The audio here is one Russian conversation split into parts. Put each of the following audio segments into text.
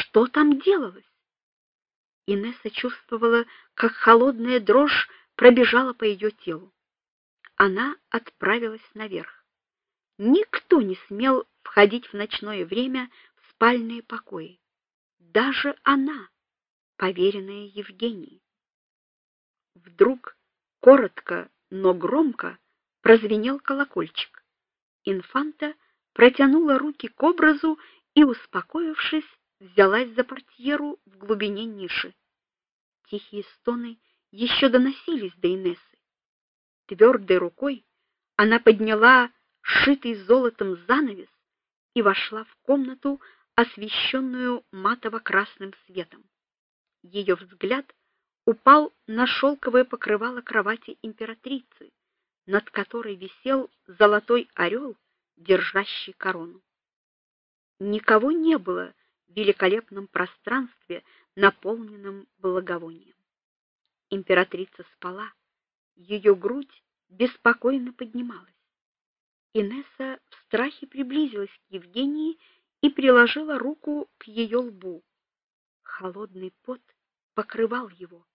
Что там делалось? Инесса чувствовала, как холодная дрожь пробежала по ее телу. Она отправилась наверх. Никто не смел входить в ночное время в спальные покои. Даже она, поверенная Евгении. Вдруг коротко, но громко прозвенел колокольчик. Инфанта протянула руки к образу и, успокоившись, взялась за портьеру в глубине ниши. Тихие стоны еще доносились до Инессы. Твердой рукой она подняла шитый золотом занавес и вошла в комнату, освещенную матово-красным светом. Ее взгляд упал на шелковое покрывало кровати императрицы, над которой висел золотой орел, держащий корону. Никого не было великолепном пространстве, наполненном благовонием. Императрица спала, ее грудь беспокойно поднималась. Инесса в страхе приблизилась к Евгении и приложила руку к ее лбу. Холодный пот покрывал его.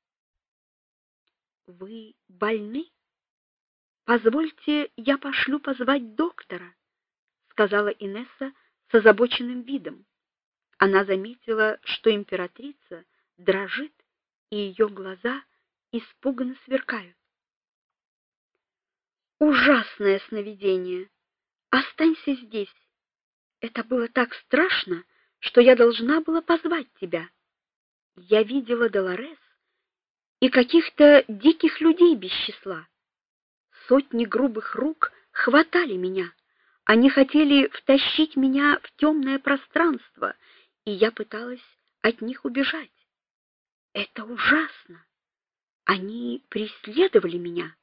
Вы больны? Позвольте, я пошлю позвать доктора, сказала Инесса с озабоченным видом. Она заметила, что императрица дрожит, и ее глаза испуганно сверкают. Ужасное сновидение. Останься здесь. Это было так страшно, что я должна была позвать тебя. Я видела Долорес и каких-то диких людей без числа. Сотни грубых рук хватали меня. Они хотели втащить меня в темное пространство, и я пыталась от них убежать. Это ужасно. Они преследовали меня.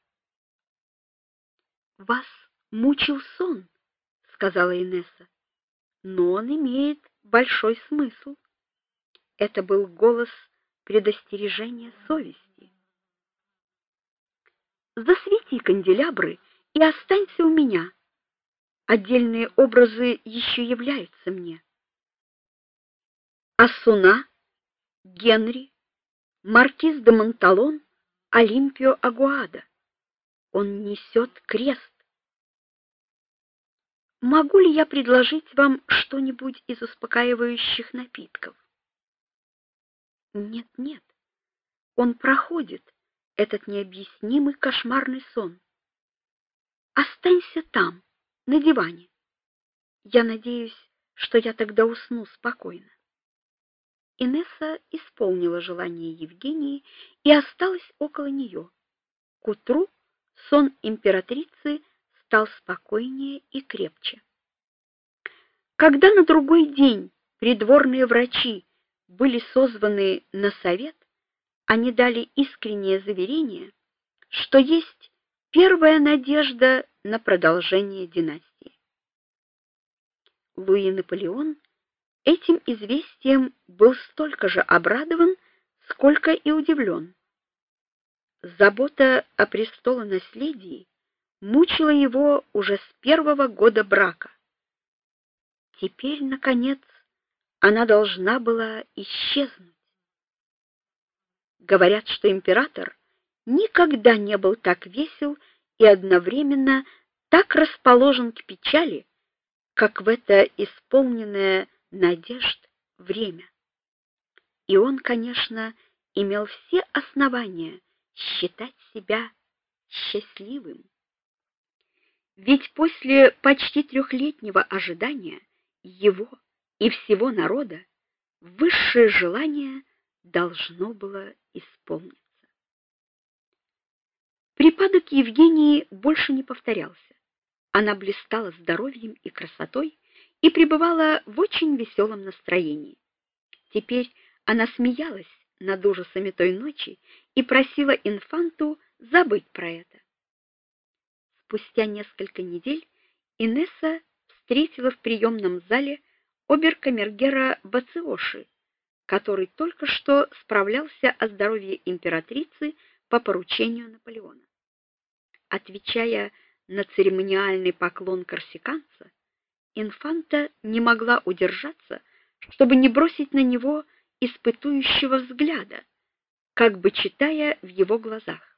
Вас мучил сон, сказала Инесса. Но он имеет большой смысл. Это был голос предостережения совести. Засвети канделябры и останься у меня. Отдельные образы еще являются мне. Асуна, Генри, маркиз де Монталон, Олимпио Агуада. Он несет крест. Могу ли я предложить вам что-нибудь из успокаивающих напитков? Нет, нет. Он проходит этот необъяснимый кошмарный сон. Останься там, на диване. Я надеюсь, что я тогда усну спокойно. Инесса исполнила желание Евгении и осталась около нее. К утру сон императрицы стал спокойнее и крепче. Когда на другой день придворные врачи были созваны на совет, они дали искреннее заверение, что есть первая надежда на продолжение династии. Луи Наполеон этим известием был столько же обрадован, сколько и удивлен. Забота о престолонаследии мучила его уже с первого года брака. Теперь наконец она должна была исчезнуть. Говорят, что император никогда не был так весел и одновременно так расположен к печали, как в это исполненное надежд время. И он, конечно, имел все основания считать себя счастливым. Ведь после почти трехлетнего ожидания его и всего народа высшее желание должно было исполниться. Припадок Евгении больше не повторялся. Она блистала здоровьем и красотой и пребывала в очень веселом настроении. Теперь она смеялась над ужасами той ночи и просила инфанту забыть про это. Спустя несколько недель Инесса встретила в приемном зале оберкамергера Бациоши, который только что справлялся о здоровье императрицы по поручению Наполеона. Отвечая на церемониальный поклон корсиканца, инфанта не могла удержаться, чтобы не бросить на него испытующего взгляда, как бы читая в его глазах.